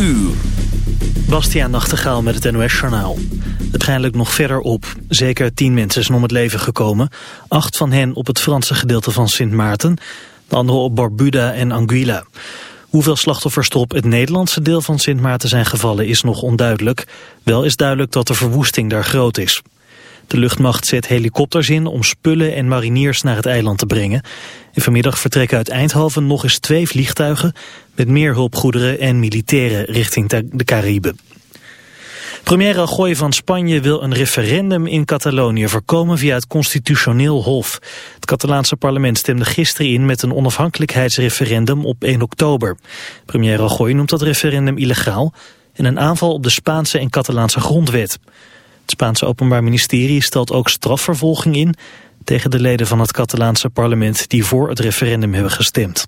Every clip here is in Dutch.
uur. Bastiaan Nachtegaal met het NOS-journaal. Het nog verder op. Zeker tien mensen zijn om het leven gekomen. Acht van hen op het Franse gedeelte van Sint Maarten. De andere op Barbuda en Anguilla. Hoeveel slachtoffers er op het Nederlandse deel van Sint Maarten zijn gevallen is nog onduidelijk. Wel is duidelijk dat de verwoesting daar groot is. De luchtmacht zet helikopters in om spullen en mariniers naar het eiland te brengen. En vanmiddag vertrekken uit Eindhoven nog eens twee vliegtuigen... met meer hulpgoederen en militairen richting de Cariben. Premier Rajoy van Spanje wil een referendum in Catalonië voorkomen via het constitutioneel hof. Het Catalaanse parlement stemde gisteren in met een onafhankelijkheidsreferendum op 1 oktober. Premier Rajoy noemt dat referendum illegaal en een aanval op de Spaanse en Catalaanse grondwet. Het Spaanse Openbaar Ministerie stelt ook strafvervolging in tegen de leden van het Catalaanse parlement die voor het referendum hebben gestemd.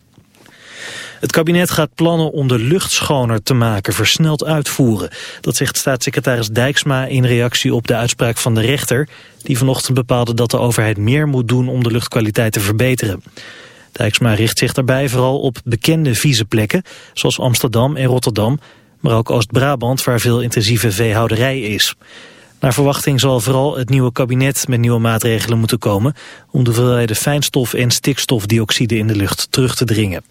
Het kabinet gaat plannen om de lucht schoner te maken versneld uitvoeren. Dat zegt staatssecretaris Dijksma in reactie op de uitspraak van de rechter... die vanochtend bepaalde dat de overheid meer moet doen om de luchtkwaliteit te verbeteren. Dijksma richt zich daarbij vooral op bekende vieze plekken... zoals Amsterdam en Rotterdam, maar ook Oost-Brabant waar veel intensieve veehouderij is... Naar verwachting zal vooral het nieuwe kabinet met nieuwe maatregelen moeten komen... om de hoeveelheden fijnstof en stikstofdioxide in de lucht terug te dringen.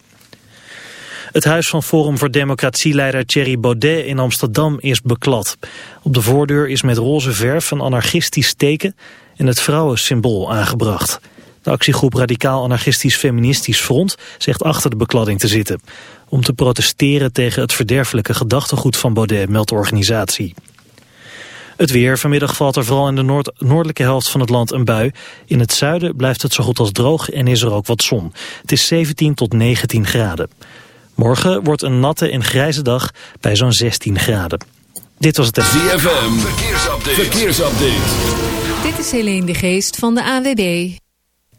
Het huis van Forum voor Democratieleider Thierry Baudet in Amsterdam is beklad. Op de voordeur is met roze verf een anarchistisch teken en het vrouwensymbool aangebracht. De actiegroep Radicaal Anarchistisch Feministisch Front zegt achter de bekladding te zitten. Om te protesteren tegen het verderfelijke gedachtegoed van Baudet, meldt de organisatie. Het weer. Vanmiddag valt er vooral in de noord noordelijke helft van het land een bui. In het zuiden blijft het zo goed als droog en is er ook wat zon. Het is 17 tot 19 graden. Morgen wordt een natte en grijze dag bij zo'n 16 graden. Dit was het... ZFM. Verkeersupdate. Verkeersupdate. Dit is Helene de Geest van de AWB.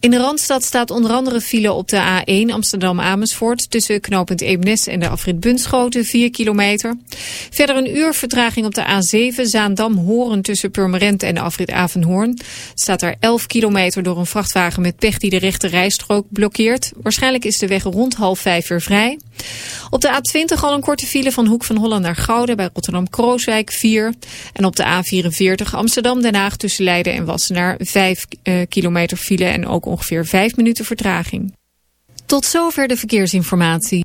In de Randstad staat onder andere file op de A1 Amsterdam-Amersfoort... tussen knooppunt Eemnes en de afrit Bunschoten, 4 kilometer. Verder een uur vertraging op de A7 Zaandam-Horen tussen Purmerend en de afrit Avenhoorn. Staat er 11 kilometer door een vrachtwagen met pech die de rechte rijstrook blokkeert. Waarschijnlijk is de weg rond half vijf weer vrij. Op de A20 al een korte file van Hoek van Holland naar Gouden bij Rotterdam-Krooswijk 4. En op de A44 Amsterdam-Den Haag tussen Leiden en Wassenaar 5 uh, eh, kilometer file en ook ongeveer 5 minuten vertraging. Tot zover de verkeersinformatie.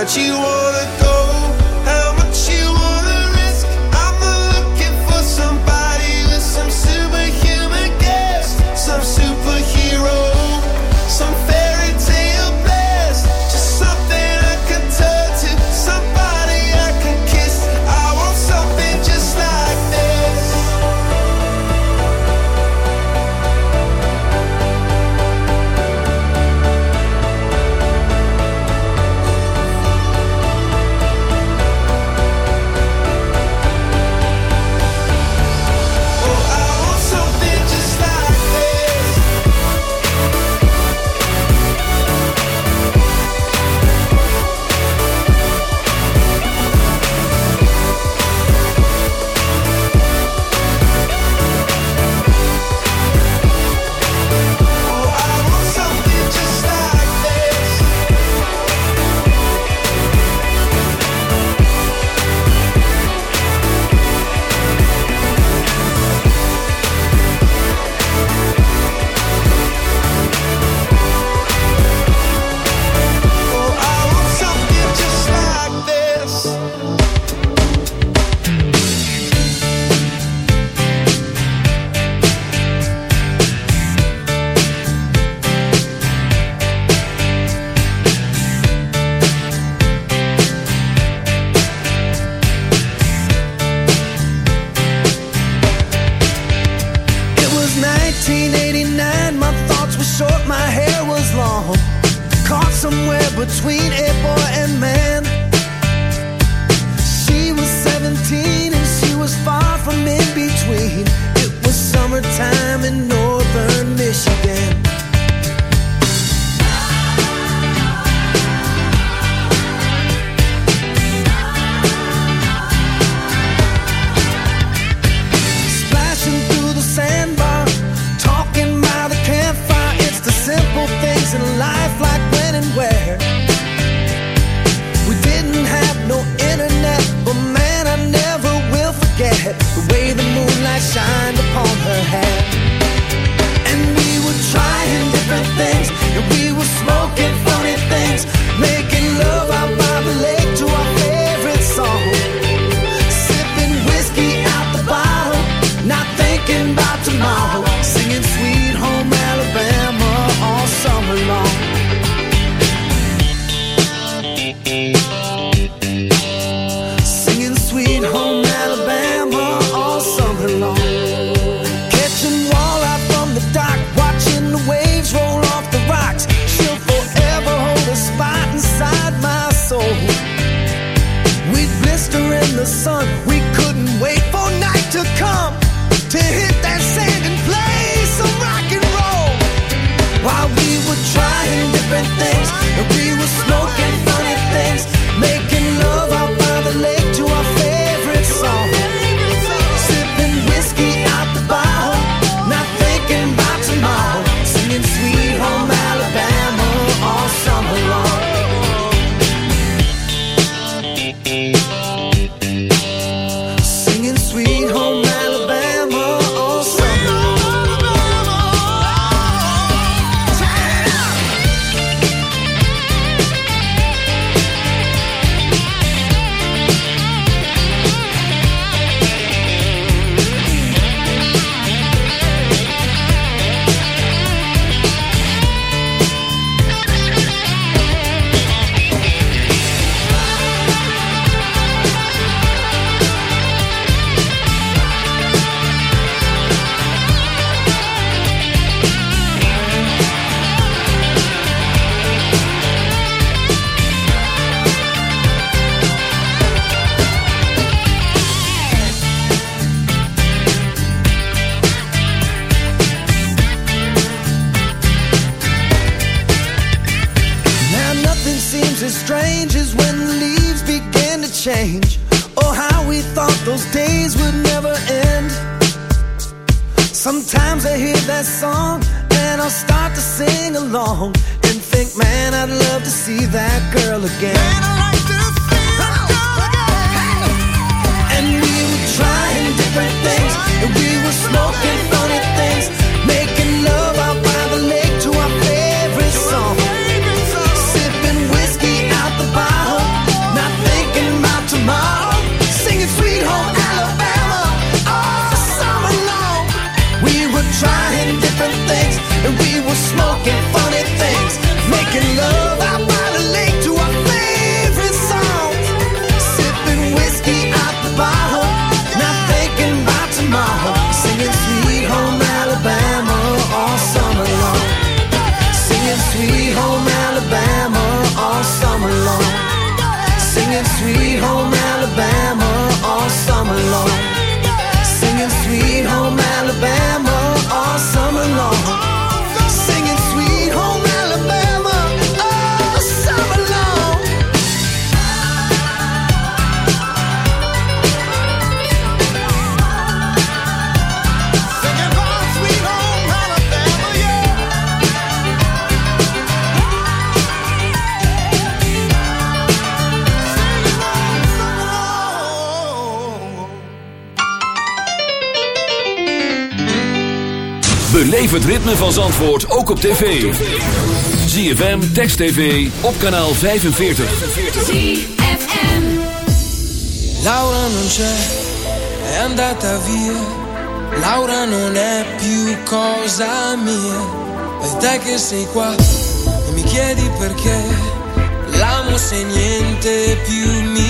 that you want. van Zandvoort ook op tv. ZFM, Text TV, op kanaal 45. ZFM Laura non c'è, è andata via. Laura non è più cosa mia. E te che sei qua e mi chiedi perché. L'amo se niente più mia.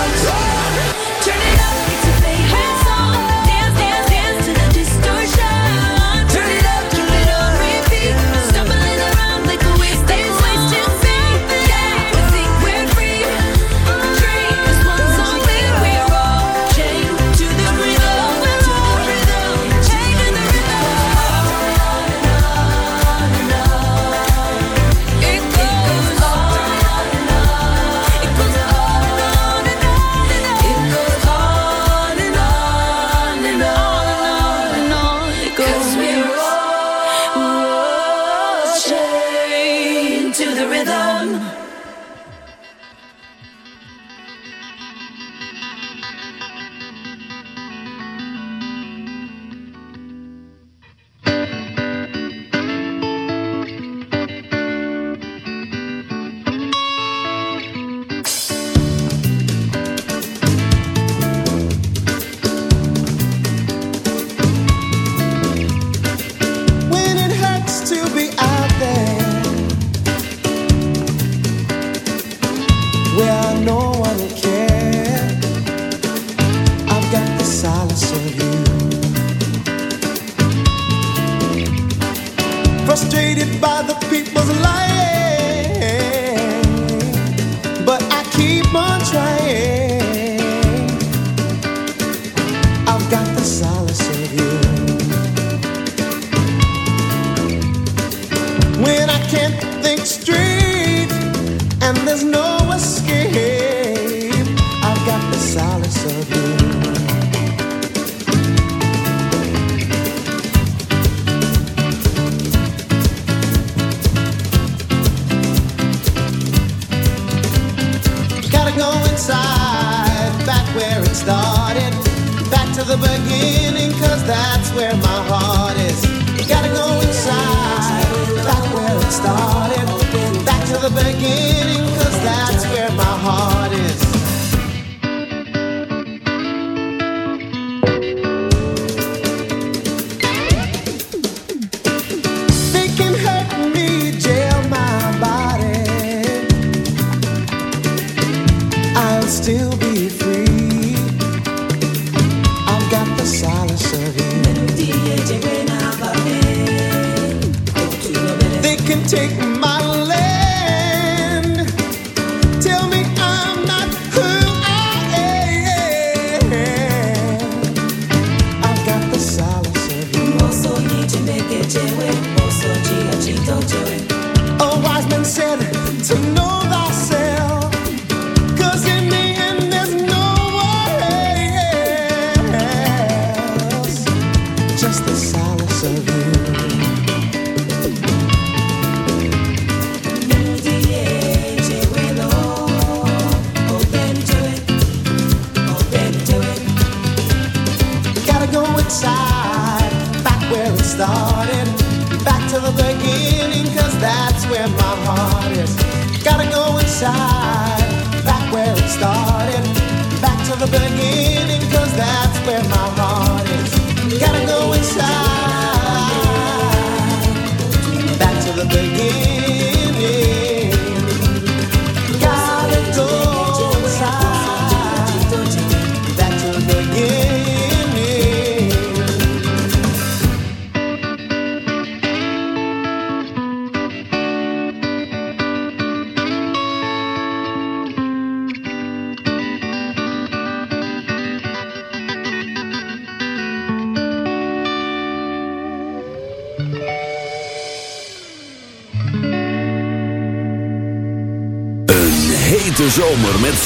cartas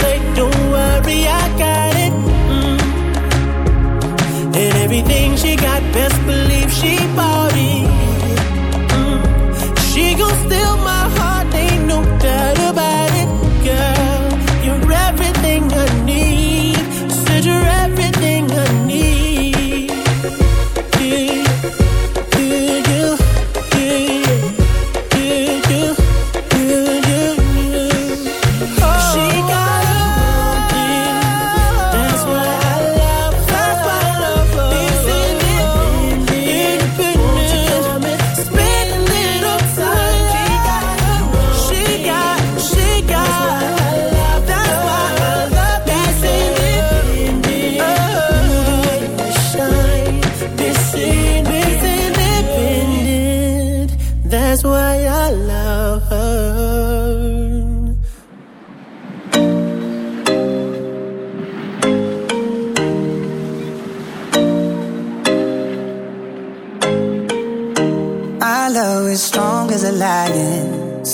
say, don't worry, I got it. Mm. And everything she got, best believe she bought it. Mm. She gon' steal my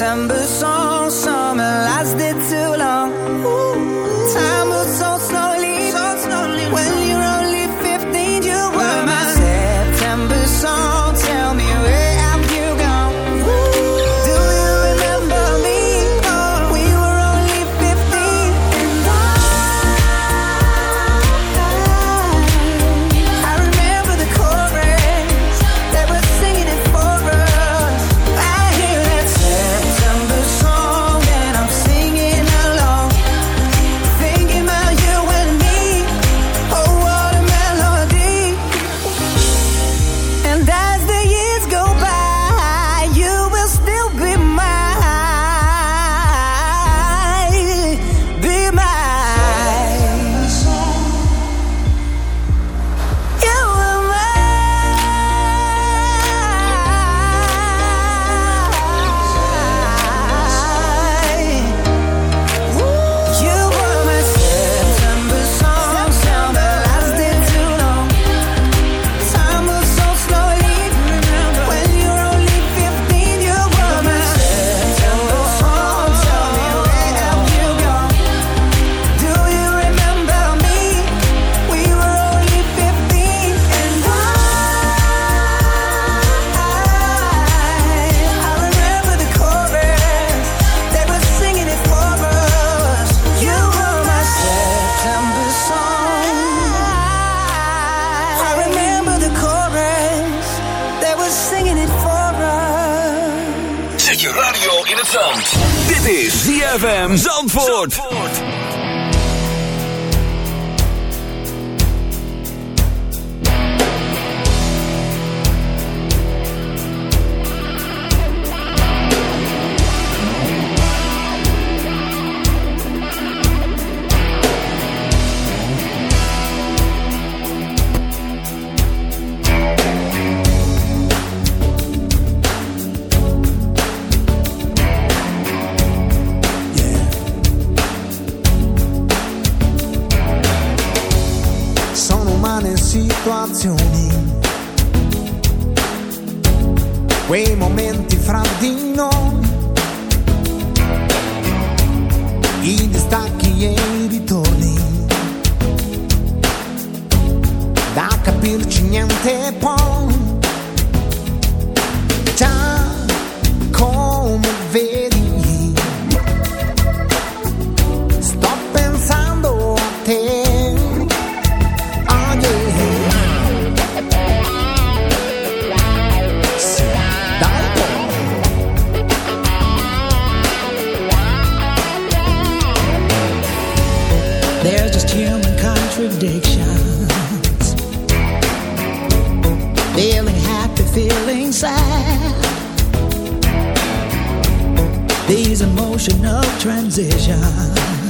September transition.